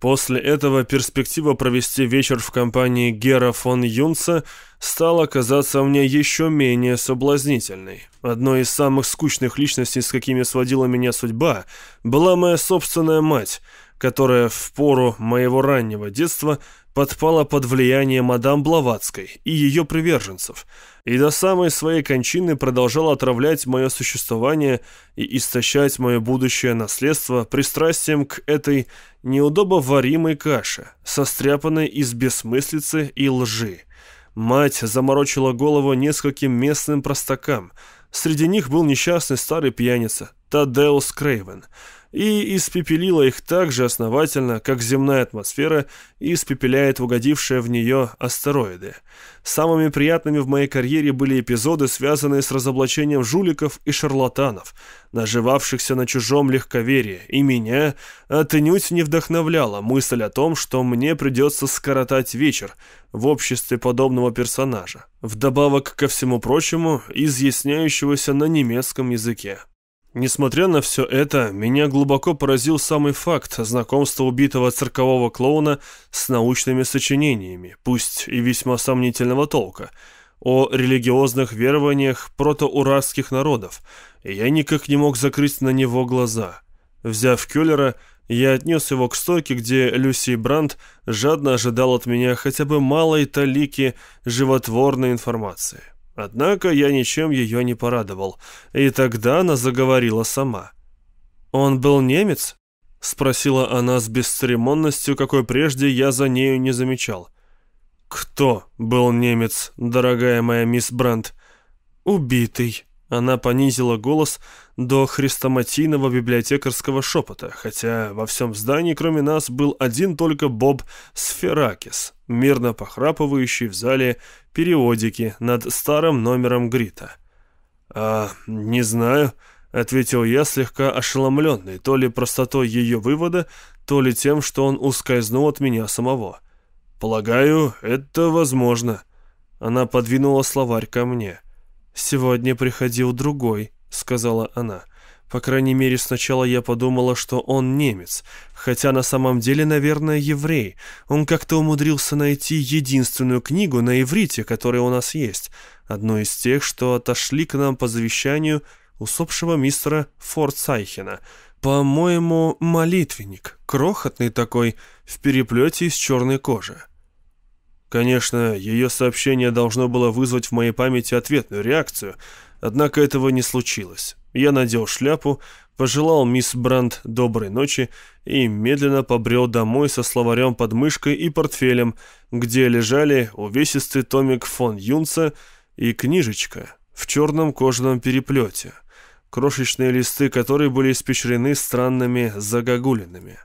После этого перспектива провести вечер в компании Гера фон Юнца стала казаться мне еще менее соблазнительной. Одной из самых скучных личностей, с какими сводила меня судьба, была моя собственная мать, которая в пору моего раннего детства подпала под влияние мадам Блаватской и ее приверженцев, и до самой своей кончины продолжала отравлять мое существование и истощать мое будущее наследство пристрастием к этой неудобоваримой каше, состряпанной из бессмыслицы и лжи. Мать заморочила голову нескольким местным простакам. Среди них был несчастный старый пьяница Тадеус Крейвен – и испепелила их так же основательно, как земная атмосфера испепеляет угодившие в нее астероиды. Самыми приятными в моей карьере были эпизоды, связанные с разоблачением жуликов и шарлатанов, наживавшихся на чужом легковерии, и меня отнюдь не вдохновляла мысль о том, что мне придется скоротать вечер в обществе подобного персонажа, вдобавок ко всему прочему, изъясняющегося на немецком языке. Несмотря на все это, меня глубоко поразил самый факт знакомства убитого циркового клоуна с научными сочинениями, пусть и весьма сомнительного толка, о религиозных верованиях протоуральских народов, и я никак не мог закрыть на него глаза. Взяв Кюллера, я отнес его к стойке, где Люси Брандт жадно ожидал от меня хотя бы малой талики животворной информации. Однако я ничем ее не порадовал, и тогда она заговорила сама. «Он был немец?» — спросила она с бесцеремонностью, какой прежде я за нею не замечал. «Кто был немец, дорогая моя мисс Брандт?» «Убитый», она понизила голос до хрестоматийного библиотекарского шепота, хотя во всем здании, кроме нас, был один только Боб Сферакис, мирно похрапывающий в зале периодики над старым номером Грита. «А, не знаю», — ответил я, слегка ошеломленный, то ли простотой ее вывода, то ли тем, что он ускользнул от меня самого. «Полагаю, это возможно». Она подвинула словарь ко мне. «Сегодня приходил другой», — сказала она. По крайней мере, сначала я подумала, что он немец, хотя на самом деле, наверное, еврей. Он как-то умудрился найти единственную книгу на иврите, которая у нас есть, одну из тех, что отошли к нам по завещанию усопшего мистера Фордсайхена. По-моему, молитвенник, крохотный такой, в переплете из черной кожи. Конечно, ее сообщение должно было вызвать в моей памяти ответную реакцию, однако этого не случилось. Я надел шляпу, пожелал мисс Брандт доброй ночи и медленно побрел домой со словарем под мышкой и портфелем, где лежали увесистый томик фон Юнца и книжечка в черном кожаном переплете, крошечные листы которой были испещрены странными загогулинами.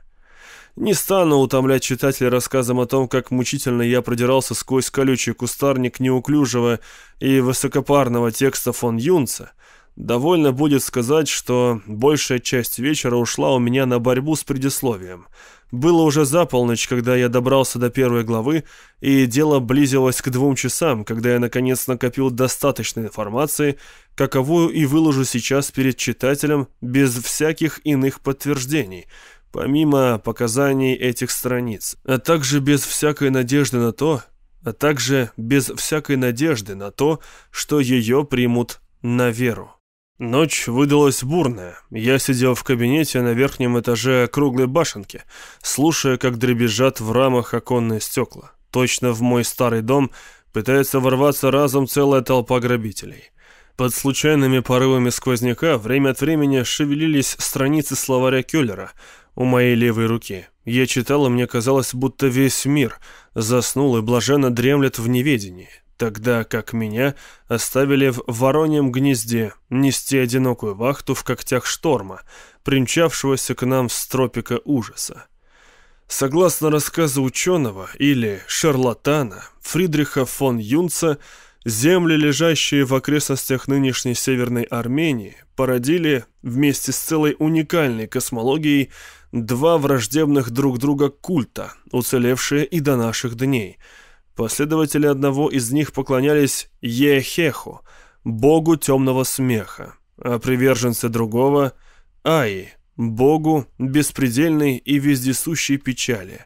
Не стану утомлять читателя рассказом о том, как мучительно я продирался сквозь колючий кустарник неуклюжего и высокопарного текста фон Юнца. Довольно будет сказать, что большая часть вечера ушла у меня на борьбу с предисловием. Было уже за полночь, когда я добрался до первой главы, и дело близилось к двум часам, когда я наконец накопил достаточно информации, каковую и выложу сейчас перед читателем без всяких иных подтверждений – помимо показаний этих страниц, а также без всякой надежды на то, а также без всякой надежды на то, что ее примут на веру. Ночь выдалась бурная. Я сидел в кабинете на верхнем этаже круглой башенки, слушая, как дребезжат в рамах оконные стекла. Точно в мой старый дом пытается ворваться разом целая толпа грабителей. Под случайными порывами сквозняка время от времени шевелились страницы словаря Кюллера, у моей левой руки. Я читал, и мне казалось, будто весь мир заснул и блаженно дремлет в неведении, тогда как меня оставили в вороньем гнезде нести одинокую вахту в когтях шторма, примчавшегося к нам с тропика ужаса. Согласно рассказу ученого или шарлатана Фридриха фон Юнца, земли, лежащие в окрестностях нынешней Северной Армении, породили вместе с целой уникальной космологией два враждебных друг друга культа, уцелевшие и до наших дней. Последователи одного из них поклонялись Ехеху, богу темного смеха, а приверженцы другого – Аи, богу беспредельной и вездесущей печали.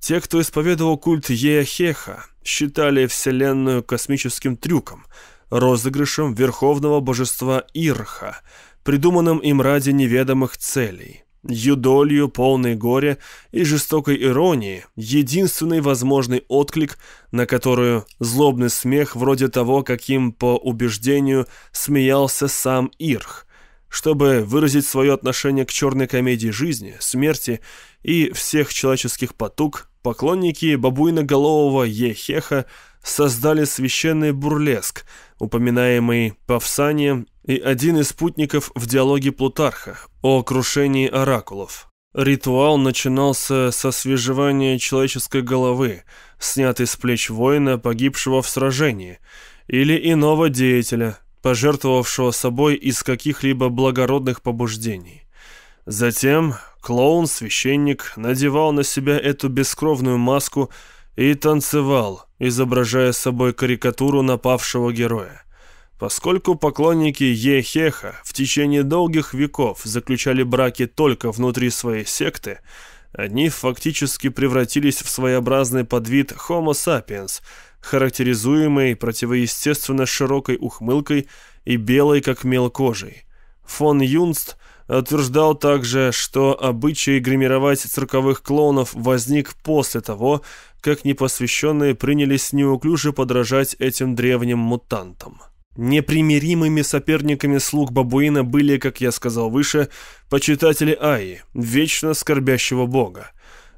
Те, кто исповедовал культ Ехеха, считали Вселенную космическим трюком, розыгрышем верховного божества Ирха, придуманным им ради неведомых целей. Юдолью, полной горя и жестокой иронии, единственный возможный отклик, на которую злобный смех вроде того, каким по убеждению смеялся сам Ирх, чтобы выразить свое отношение к черной комедии жизни, смерти и всех человеческих потуг, поклонники бабуиноголового Ехеха создали священный бурлеск, упоминаемый Павсанием и один из спутников в диалоге Плутарха о крушении оракулов. Ритуал начинался со свежевания человеческой головы, снятой с плеч воина, погибшего в сражении, или иного деятеля, пожертвовавшего собой из каких-либо благородных побуждений. Затем клоун-священник надевал на себя эту бескровную маску и танцевал, изображая собой карикатуру напавшего героя. Поскольку поклонники Ехеха в течение долгих веков заключали браки только внутри своей секты, они фактически превратились в своеобразный подвид Homo sapiens, характеризуемый противоестественно широкой ухмылкой и белой как мел кожей. Фон Юнст утверждал также, что обычай гримировать цирковых клоунов возник после того, как непосвященные принялись неуклюже подражать этим древним мутантам. Непримиримыми соперниками слуг бабуина были, как я сказал выше, почитатели Аи, вечно скорбящего бога.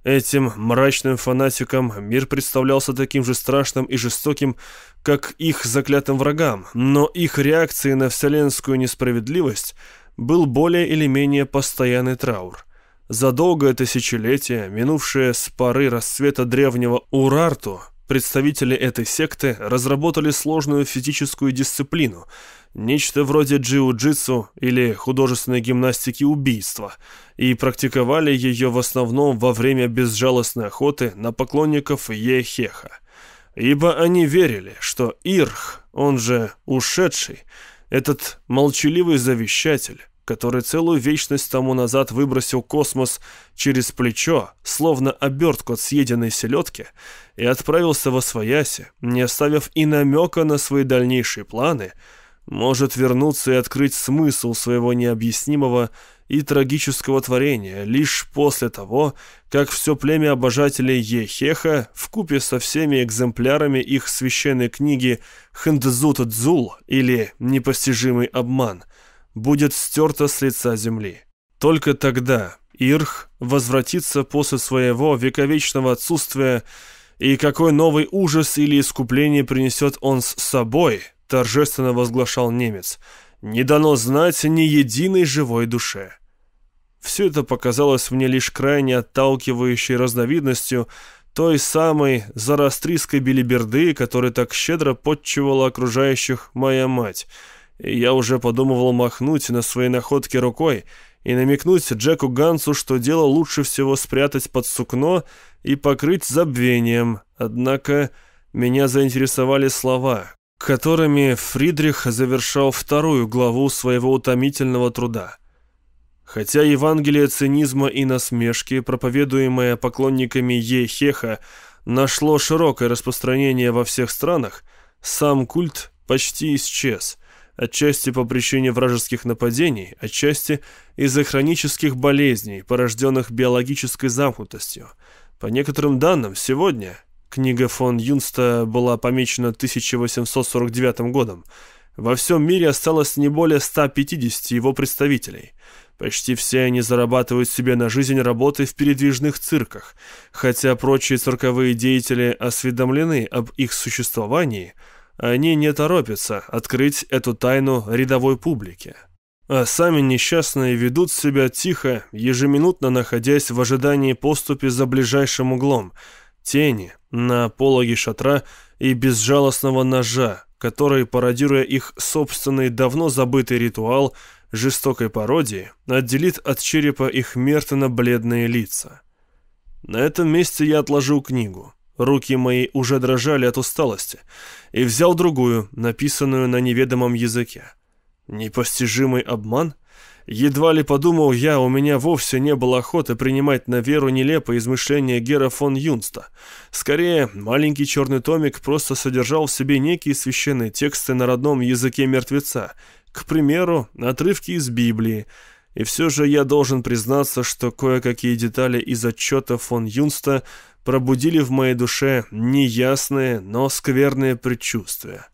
Этим мрачным фанатикам мир представлялся таким же страшным и жестоким, как их заклятым врагам, но их реакцией на вселенскую несправедливость был более или менее постоянный траур. За долгое тысячелетие, минувшее с поры расцвета древнего Урарту, Представители этой секты разработали сложную физическую дисциплину, нечто вроде джиу-джитсу или художественной гимнастики убийства, и практиковали ее в основном во время безжалостной охоты на поклонников Ехеха. Ибо они верили, что Ирх, он же ушедший, этот молчаливый завещатель, который целую вечность тому назад выбросил космос через плечо, словно обертку от съеденной селедки, и отправился во свояси, не оставив и намека на свои дальнейшие планы, может вернуться и открыть смысл своего необъяснимого и трагического творения лишь после того, как все племя обожателей Ехеха вкупе со всеми экземплярами их священной книги Хндзут Дзул или «Непостижимый обман» будет стерто с лица земли. Только тогда Ирх возвратится после своего вековечного отсутствия, и какой новый ужас или искупление принесет он с собой, торжественно возглашал немец, не дано знать ни единой живой душе. Все это показалось мне лишь крайне отталкивающей разновидностью той самой зарастрийской белиберды, которой так щедро подчивала окружающих моя мать — я уже подумывал махнуть на свои находки рукой и намекнуть Джеку Гансу, что дело лучше всего спрятать под сукно и покрыть забвением. Однако меня заинтересовали слова, которыми Фридрих завершал вторую главу своего утомительного труда. Хотя Евангелие цинизма и насмешки, проповедуемое поклонниками Ехеха, нашло широкое распространение во всех странах, сам культ почти исчез – отчасти по причине вражеских нападений, отчасти из-за хронических болезней, порожденных биологической замкнутостью. По некоторым данным, сегодня книга фон Юнста была помечена 1849 годом. Во всем мире осталось не более 150 его представителей. Почти все они зарабатывают себе на жизнь работой в передвижных цирках, хотя прочие цирковые деятели осведомлены об их существовании – они не торопятся открыть эту тайну рядовой публике. А сами несчастные ведут себя тихо, ежеминутно находясь в ожидании поступи за ближайшим углом, тени на пологе шатра и безжалостного ножа, который, пародируя их собственный давно забытый ритуал жестокой пародии, отделит от черепа их мертвенно-бледные лица. На этом месте я отложил книгу. Руки мои уже дрожали от усталости, и взял другую, написанную на неведомом языке. Непостижимый обман? Едва ли подумал я, у меня вовсе не было охоты принимать на веру нелепые измышления Гера фон Юнста. Скорее, маленький черный томик просто содержал в себе некие священные тексты на родном языке мертвеца, к примеру, отрывки из Библии, И все же я должен признаться, что кое-какие детали из отчета фон Юнста пробудили в моей душе неясные, но скверные предчувствия.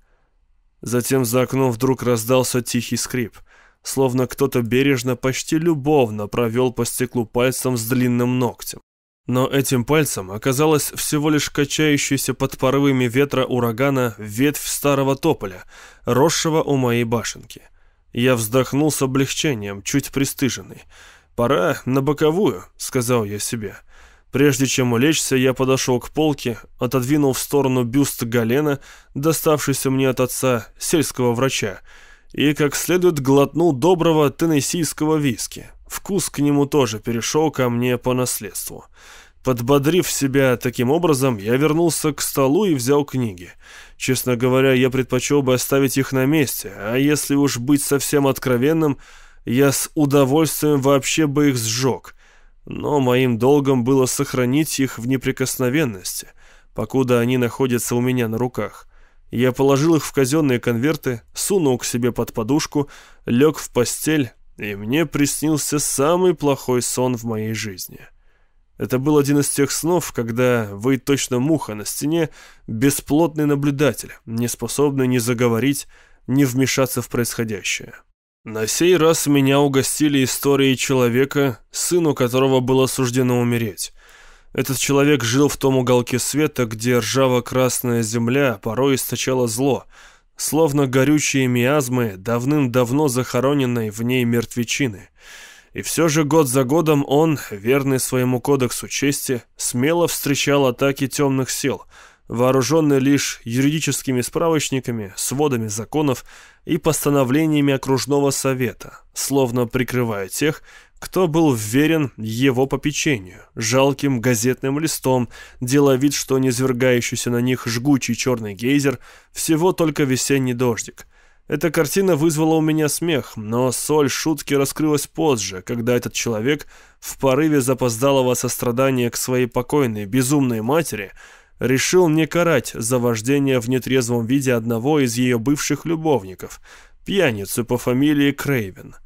Затем за окном вдруг раздался тихий скрип, словно кто-то бережно, почти любовно провел по стеклу пальцем с длинным ногтем. Но этим пальцем оказалась всего лишь качающаяся под порывами ветра урагана ветвь старого тополя, росшего у моей башенки. Я вздохнул с облегчением, чуть пристыженный. «Пора на боковую», — сказал я себе. Прежде чем улечься, я подошел к полке, отодвинул в сторону бюст Галена, доставшийся мне от отца, сельского врача, и как следует глотнул доброго теннессийского виски. Вкус к нему тоже перешел ко мне по наследству. Подбодрив себя таким образом, я вернулся к столу и взял книги. Честно говоря, я предпочел бы оставить их на месте, а если уж быть совсем откровенным, я с удовольствием вообще бы их сжег — но моим долгом было сохранить их в неприкосновенности, покуда они находятся у меня на руках. Я положил их в казенные конверты, сунул к себе под подушку, лег в постель, и мне приснился самый плохой сон в моей жизни. Это был один из тех снов, когда вы точно муха на стене, бесплотный наблюдатель, не способный ни заговорить, ни вмешаться в происходящее. На сей раз меня угостили историей человека, сыну которого было суждено умереть. Этот человек жил в том уголке света, где ржаво-красная земля порой источала зло, словно горючие миазмы давным-давно захороненной в ней мертвечины. И все же год за годом он, верный своему кодексу чести, смело встречал атаки темных сил – вооруженный лишь юридическими справочниками, сводами законов и постановлениями окружного совета, словно прикрывая тех, кто был вверен его попечению, жалким газетным листом, делая вид, что низвергающийся на них жгучий черный гейзер всего только весенний дождик. Эта картина вызвала у меня смех, но соль шутки раскрылась позже, когда этот человек в порыве запоздалого сострадания к своей покойной безумной матери – решил не карать за вождение в нетрезвом виде одного из ее бывших любовников, пьяницу по фамилии Крейвен.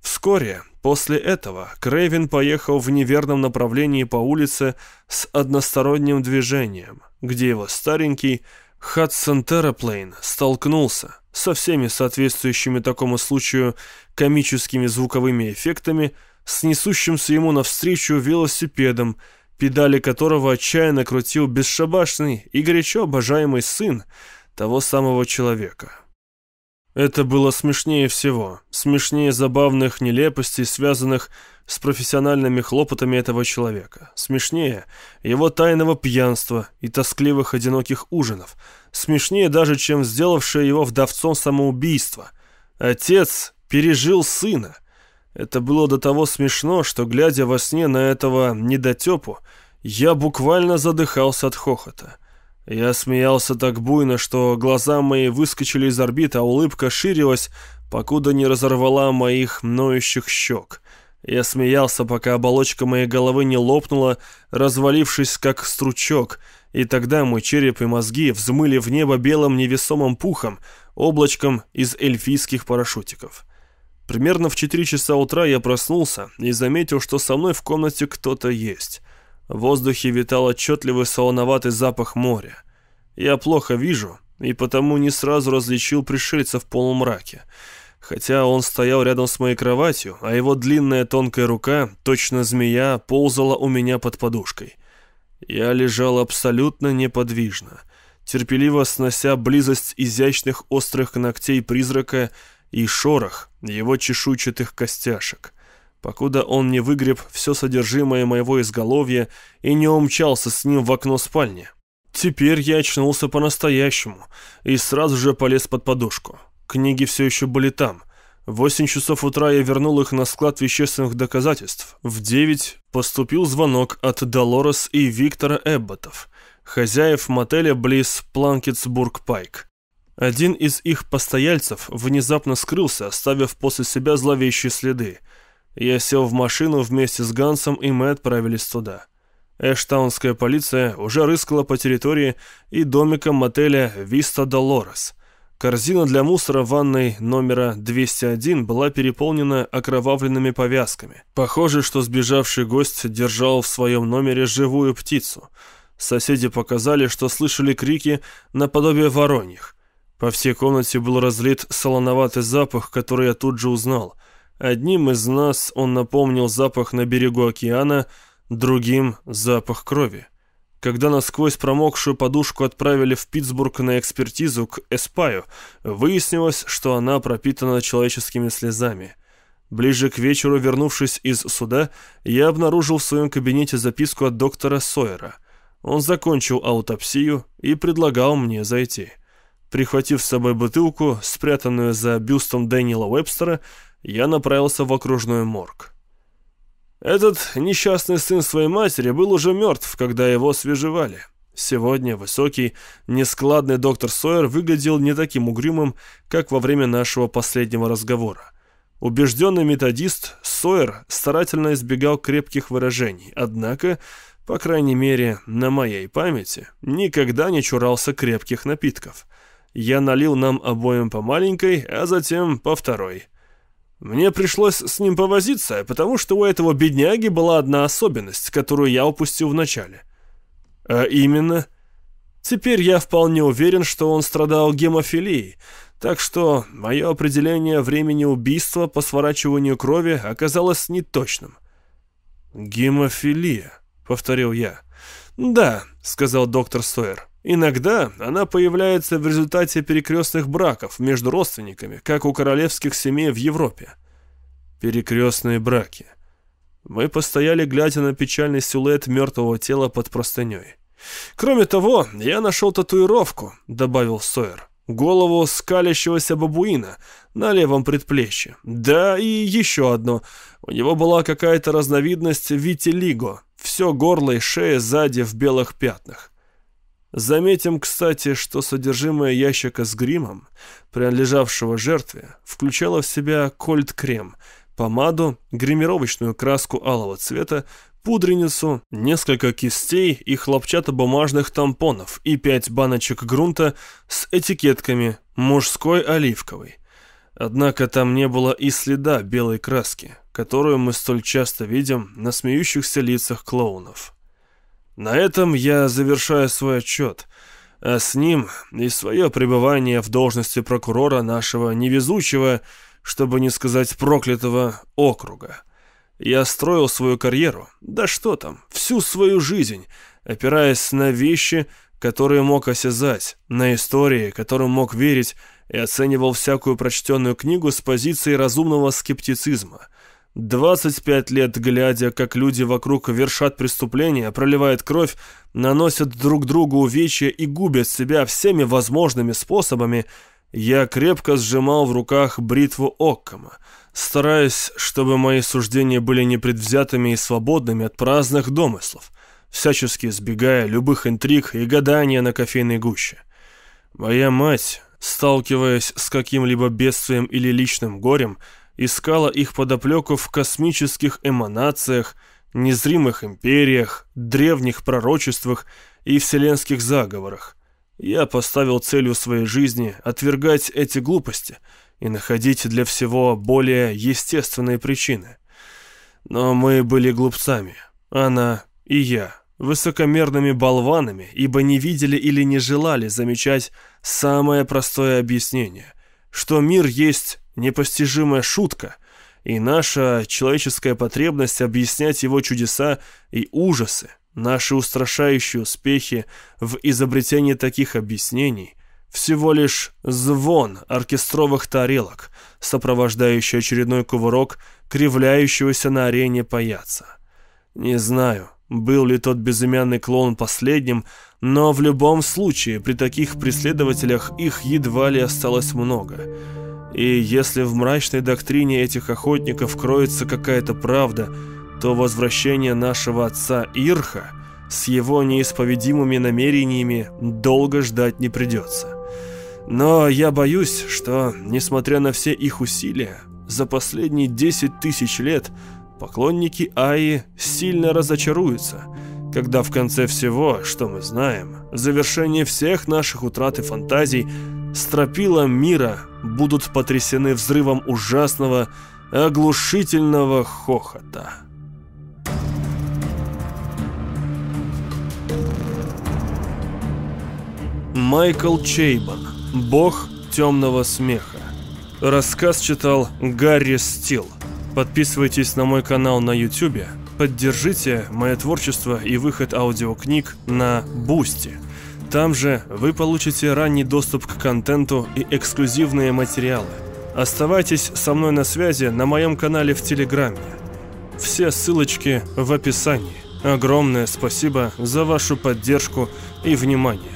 Вскоре после этого Крейвен поехал в неверном направлении по улице с односторонним движением, где его старенький Хадсон Терраплейн столкнулся со всеми соответствующими такому случаю комическими звуковыми эффектами с несущимся ему навстречу велосипедом, педали которого отчаянно крутил бесшабашный и горячо обожаемый сын того самого человека. Это было смешнее всего, смешнее забавных нелепостей, связанных с профессиональными хлопотами этого человека, смешнее его тайного пьянства и тоскливых одиноких ужинов, смешнее даже, чем сделавшее его вдовцом самоубийство. Отец пережил сына, это было до того смешно, что, глядя во сне на этого недотепу, я буквально задыхался от хохота. Я смеялся так буйно, что глаза мои выскочили из орбит, а улыбка ширилась, покуда не разорвала моих ноющих щек. Я смеялся, пока оболочка моей головы не лопнула, развалившись как стручок, и тогда мой череп и мозги взмыли в небо белым невесомым пухом, облачком из эльфийских парашютиков. Примерно в 4 часа утра я проснулся и заметил, что со мной в комнате кто-то есть. В воздухе витал отчетливый солоноватый запах моря. Я плохо вижу, и потому не сразу различил пришельца в полумраке. Хотя он стоял рядом с моей кроватью, а его длинная тонкая рука, точно змея, ползала у меня под подушкой. Я лежал абсолютно неподвижно, терпеливо снося близость изящных острых ногтей призрака и шорох его чешуйчатых костяшек, покуда он не выгреб все содержимое моего изголовья и не умчался с ним в окно спальни. Теперь я очнулся по-настоящему и сразу же полез под подушку. Книги все еще были там. В 8 часов утра я вернул их на склад вещественных доказательств. В 9 поступил звонок от Долорес и Виктора Эбботов, хозяев мотеля близ Планкетсбург-Пайк. Один из их постояльцев внезапно скрылся, оставив после себя зловещие следы. Я сел в машину вместе с Гансом, и мы отправились туда. Эштаунская полиция уже рыскала по территории и домикам мотеля «Виста Долорес». Корзина для мусора в ванной номера 201 была переполнена окровавленными повязками. Похоже, что сбежавший гость держал в своем номере живую птицу. Соседи показали, что слышали крики наподобие вороньих. По всей комнате был разлит солоноватый запах, который я тут же узнал. Одним из нас он напомнил запах на берегу океана, другим — запах крови. Когда насквозь промокшую подушку отправили в Питтсбург на экспертизу к Эспаю, выяснилось, что она пропитана человеческими слезами. Ближе к вечеру, вернувшись из суда, я обнаружил в своем кабинете записку от доктора Сойера. Он закончил аутопсию и предлагал мне зайти. Прихватив с собой бутылку, спрятанную за бюстом Дэниела Уэбстера, я направился в окружной морг. Этот несчастный сын своей матери был уже мертв, когда его свежевали. Сегодня высокий, нескладный доктор Сойер выглядел не таким угрюмым, как во время нашего последнего разговора. Убежденный методист Сойер старательно избегал крепких выражений, однако, по крайней мере, на моей памяти, никогда не чурался крепких напитков. Я налил нам обоим по маленькой, а затем по второй – мне пришлось с ним повозиться, потому что у этого бедняги была одна особенность, которую я упустил вначале. А именно... Теперь я вполне уверен, что он страдал гемофилией, так что мое определение времени убийства по сворачиванию крови оказалось неточным. «Гемофилия», — повторил я. «Да», — сказал доктор Сойер. Иногда она появляется в результате перекрестных браков между родственниками, как у королевских семей в Европе. Перекрестные браки. Мы постояли, глядя на печальный силуэт мертвого тела под простыней. «Кроме того, я нашел татуировку», — добавил Сойер. «Голову скалящегося бабуина на левом предплечье. Да, и еще одно. У него была какая-то разновидность витилиго. Все горло и шея сзади в белых пятнах. Заметим, кстати, что содержимое ящика с гримом, принадлежавшего жертве, включало в себя кольт-крем, помаду, гримировочную краску алого цвета, пудреницу, несколько кистей и хлопчатобумажных тампонов и пять баночек грунта с этикетками «мужской оливковый». Однако там не было и следа белой краски, которую мы столь часто видим на смеющихся лицах клоунов. На этом я завершаю свой отчет, а с ним и свое пребывание в должности прокурора нашего невезучего, чтобы не сказать проклятого, округа. Я строил свою карьеру, да что там, всю свою жизнь, опираясь на вещи, которые мог осязать, на истории, которым мог верить, и оценивал всякую прочтенную книгу с позиции разумного скептицизма – 25 лет глядя, как люди вокруг вершат преступления, проливают кровь, наносят друг другу увечья и губят себя всеми возможными способами, я крепко сжимал в руках бритву Оккама, стараясь, чтобы мои суждения были непредвзятыми и свободными от праздных домыслов, всячески избегая любых интриг и гадания на кофейной гуще. Моя мать, сталкиваясь с каким-либо бедствием или личным горем, искала их подоплеку в космических эманациях, незримых империях, древних пророчествах и вселенских заговорах. Я поставил целью своей жизни отвергать эти глупости и находить для всего более естественные причины. Но мы были глупцами, она и я, высокомерными болванами, ибо не видели или не желали замечать самое простое объяснение, что мир есть непостижимая шутка, и наша человеческая потребность объяснять его чудеса и ужасы, наши устрашающие успехи в изобретении таких объяснений – всего лишь звон оркестровых тарелок, сопровождающий очередной кувырок кривляющегося на арене паяца. Не знаю, был ли тот безымянный клоун последним, но в любом случае при таких преследователях их едва ли осталось много – и если в мрачной доктрине этих охотников кроется какая-то правда, то возвращение нашего отца Ирха с его неисповедимыми намерениями долго ждать не придется. Но я боюсь, что, несмотря на все их усилия, за последние 10 тысяч лет поклонники Аи сильно разочаруются, когда в конце всего, что мы знаем, завершение всех наших утрат и фантазий – стропила мира будут потрясены взрывом ужасного, оглушительного хохота. Майкл Шейбон. Бог темного смеха. Рассказ читал Гарри Стил. Подписывайтесь на мой канал на YouTube, поддержите мое творчество и выход аудиокниг на Бусти. Там же вы получите ранний доступ к контенту и эксклюзивные материалы. Оставайтесь со мной на связи на моем канале в Телеграме. Все ссылочки в описании. Огромное спасибо за вашу поддержку и внимание.